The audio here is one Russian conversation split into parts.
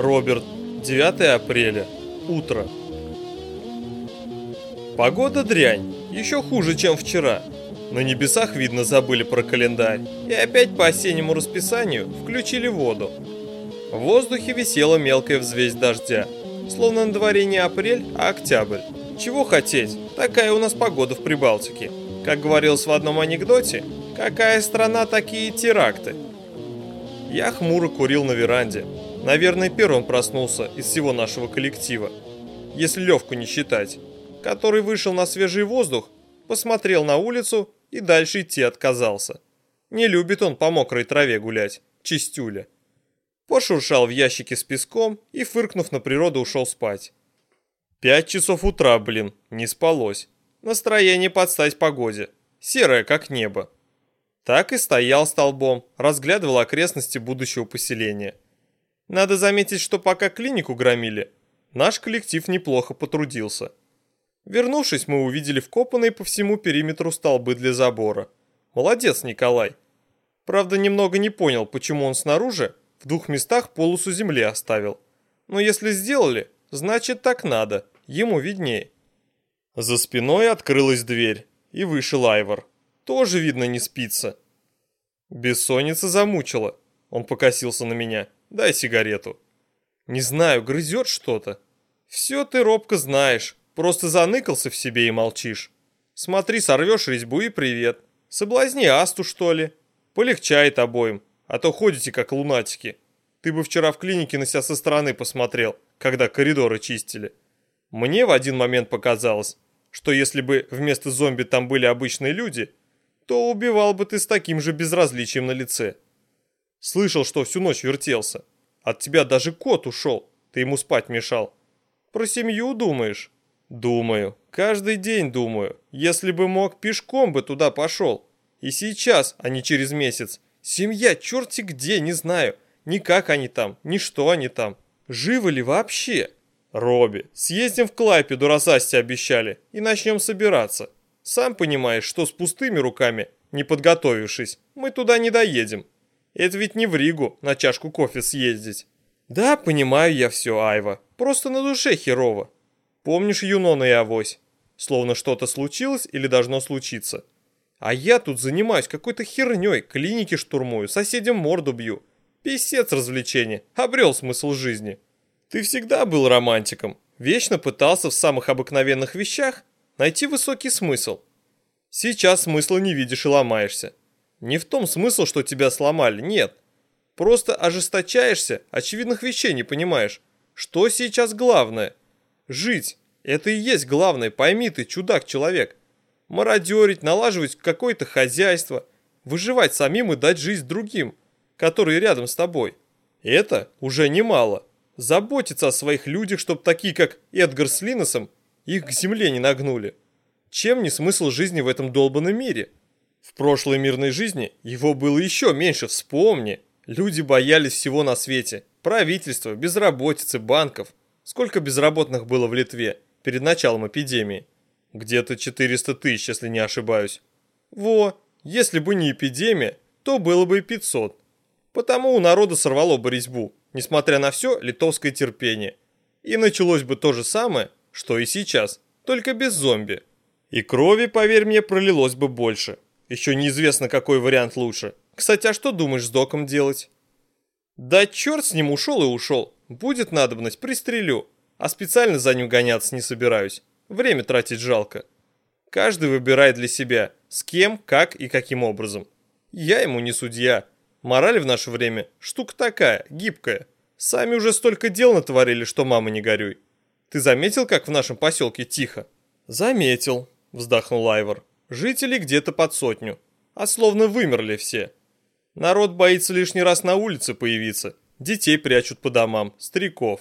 Роберт, 9 апреля, утро. Погода дрянь, еще хуже, чем вчера. На небесах, видно, забыли про календарь. И опять по осеннему расписанию включили воду. В воздухе висела мелкая взвесь дождя. Словно на дворе не апрель, а октябрь. Чего хотеть? Такая у нас погода в Прибалтике. Как говорилось в одном анекдоте, какая страна, такие теракты. Я хмуро курил на веранде. Наверное, первым проснулся из всего нашего коллектива. Если Левку не считать. Который вышел на свежий воздух, посмотрел на улицу и дальше идти отказался. Не любит он по мокрой траве гулять, чистюля. Пошуршал в ящике с песком и, фыркнув на природу, ушел спать. Пять часов утра, блин, не спалось. Настроение подстать погоде. Серое, как небо. Так и стоял столбом, разглядывал окрестности будущего поселения. Надо заметить, что пока клинику громили, наш коллектив неплохо потрудился. Вернувшись, мы увидели вкопанные по всему периметру столбы для забора. Молодец, Николай. Правда, немного не понял, почему он снаружи в двух местах полосу земли оставил. Но если сделали, значит так надо, ему виднее. За спиной открылась дверь, и вышел Айвор. Тоже, видно, не спится. Бессонница замучила. Он покосился на меня. Дай сигарету. Не знаю, грызет что-то. Все ты робко знаешь. Просто заныкался в себе и молчишь. Смотри, сорвешь резьбу и привет. Соблазни Асту, что ли. Полегчает обоим, а то ходите как лунатики. Ты бы вчера в клинике на себя со стороны посмотрел, когда коридоры чистили. Мне в один момент показалось, что если бы вместо зомби там были обычные люди, то убивал бы ты с таким же безразличием на лице. Слышал, что всю ночь вертелся. От тебя даже кот ушел, ты ему спать мешал. Про семью думаешь? Думаю, каждый день думаю. Если бы мог, пешком бы туда пошел. И сейчас, а не через месяц. Семья черти где, не знаю. Ни как они там, ни что они там. Живы ли вообще? Робби, съездим в Клайпеду, раз Асте обещали, и начнем собираться. Сам понимаешь, что с пустыми руками, не подготовившись, мы туда не доедем. Это ведь не в Ригу на чашку кофе съездить. Да, понимаю я все, Айва. Просто на душе херово. Помнишь Юнона и Авось? Словно что-то случилось или должно случиться. А я тут занимаюсь какой-то херней, клиники штурмую, соседям морду бью. Писец развлечения, обрел смысл жизни. Ты всегда был романтиком, вечно пытался в самых обыкновенных вещах найти высокий смысл. Сейчас смысла не видишь и ломаешься. Не в том смысл, что тебя сломали, нет. Просто ожесточаешься, очевидных вещей не понимаешь. Что сейчас главное? Жить. Это и есть главное, пойми ты, чудак-человек. Мародерить, налаживать какое-то хозяйство, выживать самим и дать жизнь другим, которые рядом с тобой. Это уже немало. Заботиться о своих людях, чтобы такие, как Эдгар с Линосом, их к земле не нагнули. Чем не смысл жизни в этом долбанном мире? В прошлой мирной жизни его было еще меньше, вспомни. Люди боялись всего на свете. Правительства, безработицы, банков – Сколько безработных было в Литве перед началом эпидемии? Где-то 400 тысяч, если не ошибаюсь. Во, если бы не эпидемия, то было бы и 500. Потому у народа сорвало бы резьбу, несмотря на все литовское терпение. И началось бы то же самое, что и сейчас, только без зомби. И крови, поверь мне, пролилось бы больше. Еще неизвестно, какой вариант лучше. Кстати, а что думаешь с доком делать? Да черт с ним ушел и ушел. Будет надобность, пристрелю. А специально за ним гоняться не собираюсь. Время тратить жалко. Каждый выбирает для себя, с кем, как и каким образом. Я ему не судья. Мораль в наше время штука такая, гибкая. Сами уже столько дел натворили, что мама не горюй. Ты заметил, как в нашем поселке тихо? Заметил, вздохнул Айвор. Жителей где-то под сотню. А словно вымерли все. Народ боится лишний раз на улице появиться Детей прячут по домам, стариков.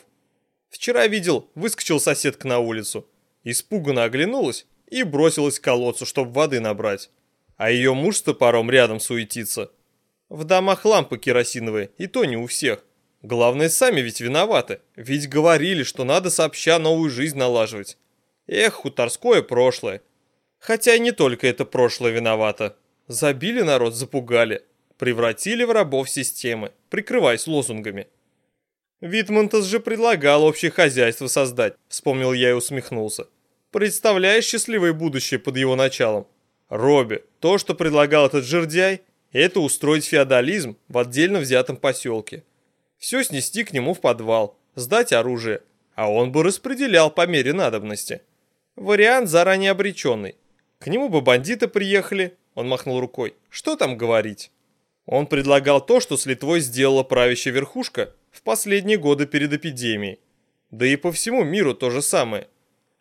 Вчера видел, выскочил соседка на улицу. Испуганно оглянулась и бросилась к колодцу, чтобы воды набрать. А ее муж с топором рядом суетится. В домах лампы керосиновые, и то не у всех. Главное, сами ведь виноваты. Ведь говорили, что надо сообща новую жизнь налаживать. Эх, хуторское прошлое. Хотя и не только это прошлое виновато. Забили народ, запугали превратили в рабов системы, прикрываясь лозунгами. Витмонтас же предлагал общее хозяйство создать, вспомнил я и усмехнулся. Представляешь счастливое будущее под его началом? Робби, то, что предлагал этот жердяй, это устроить феодализм в отдельно взятом поселке. Все снести к нему в подвал, сдать оружие, а он бы распределял по мере надобности. Вариант заранее обреченный. К нему бы бандиты приехали, он махнул рукой. Что там говорить? Он предлагал то, что с Литвой сделала правящая верхушка в последние годы перед эпидемией. Да и по всему миру то же самое.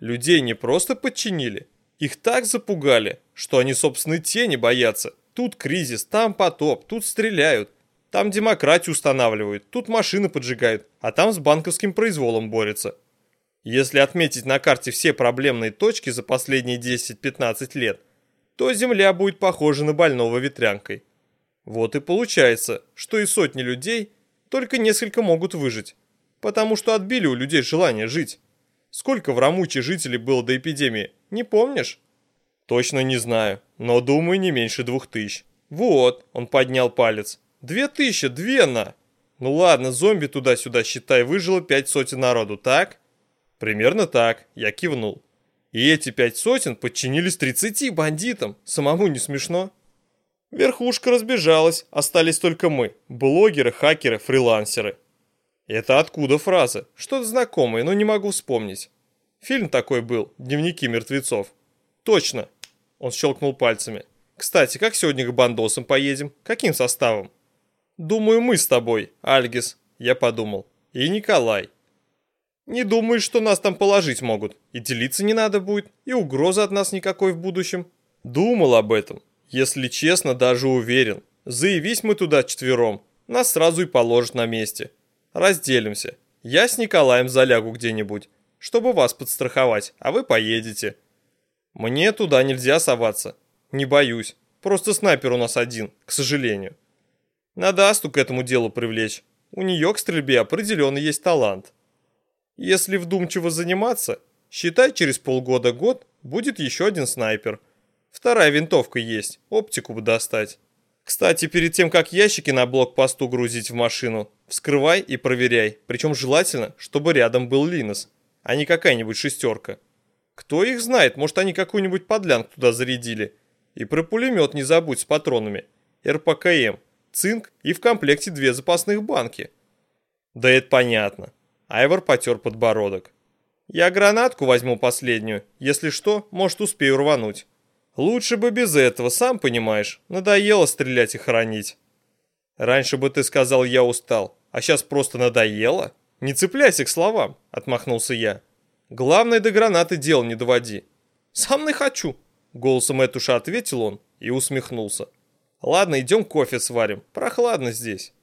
Людей не просто подчинили, их так запугали, что они собственной тени боятся. Тут кризис, там потоп, тут стреляют, там демократию устанавливают, тут машины поджигают, а там с банковским произволом борются. Если отметить на карте все проблемные точки за последние 10-15 лет, то Земля будет похожа на больного ветрянкой. Вот и получается, что и сотни людей только несколько могут выжить, потому что отбили у людей желание жить. Сколько в Рамуче жителей было до эпидемии, не помнишь? Точно не знаю, но думаю не меньше двух тысяч. Вот, он поднял палец. Две тысячи, две на. Ну ладно, зомби туда-сюда, считай, выжило пять сотен народу, так? Примерно так, я кивнул. И эти пять сотен подчинились тридцати бандитам, самому не смешно? Верхушка разбежалась, остались только мы, блогеры, хакеры, фрилансеры. Это откуда фраза? Что-то знакомое, но не могу вспомнить. Фильм такой был, «Дневники мертвецов». Точно. Он щелкнул пальцами. Кстати, как сегодня к бандосам поедем? Каким составом? Думаю, мы с тобой, Альгис, я подумал. И Николай. Не думаю, что нас там положить могут. И делиться не надо будет, и угрозы от нас никакой в будущем. Думал об этом. Если честно, даже уверен. Заявись мы туда четвером, нас сразу и положат на месте. Разделимся. Я с Николаем залягу где-нибудь, чтобы вас подстраховать, а вы поедете. Мне туда нельзя соваться. Не боюсь. Просто снайпер у нас один, к сожалению. Надо Асту к этому делу привлечь. У нее к стрельбе определенно есть талант. Если вдумчиво заниматься, считай, через полгода-год будет еще один снайпер. Вторая винтовка есть, оптику бы достать. Кстати, перед тем, как ящики на блокпосту грузить в машину, вскрывай и проверяй. Причем желательно, чтобы рядом был Линос, а не какая-нибудь шестерка. Кто их знает, может они какую-нибудь подлянку туда зарядили. И про пулемет не забудь с патронами. РПКМ, цинк и в комплекте две запасных банки. Да это понятно. Айвор потер подбородок. Я гранатку возьму последнюю. Если что, может успею рвануть. Лучше бы без этого, сам понимаешь. Надоело стрелять и хоронить. Раньше бы ты сказал, я устал. А сейчас просто надоело? Не цепляйся к словам, отмахнулся я. Главное, до гранаты дел не доводи. Сам не хочу, голосом Этуша ответил он и усмехнулся. Ладно, идем кофе сварим, прохладно здесь.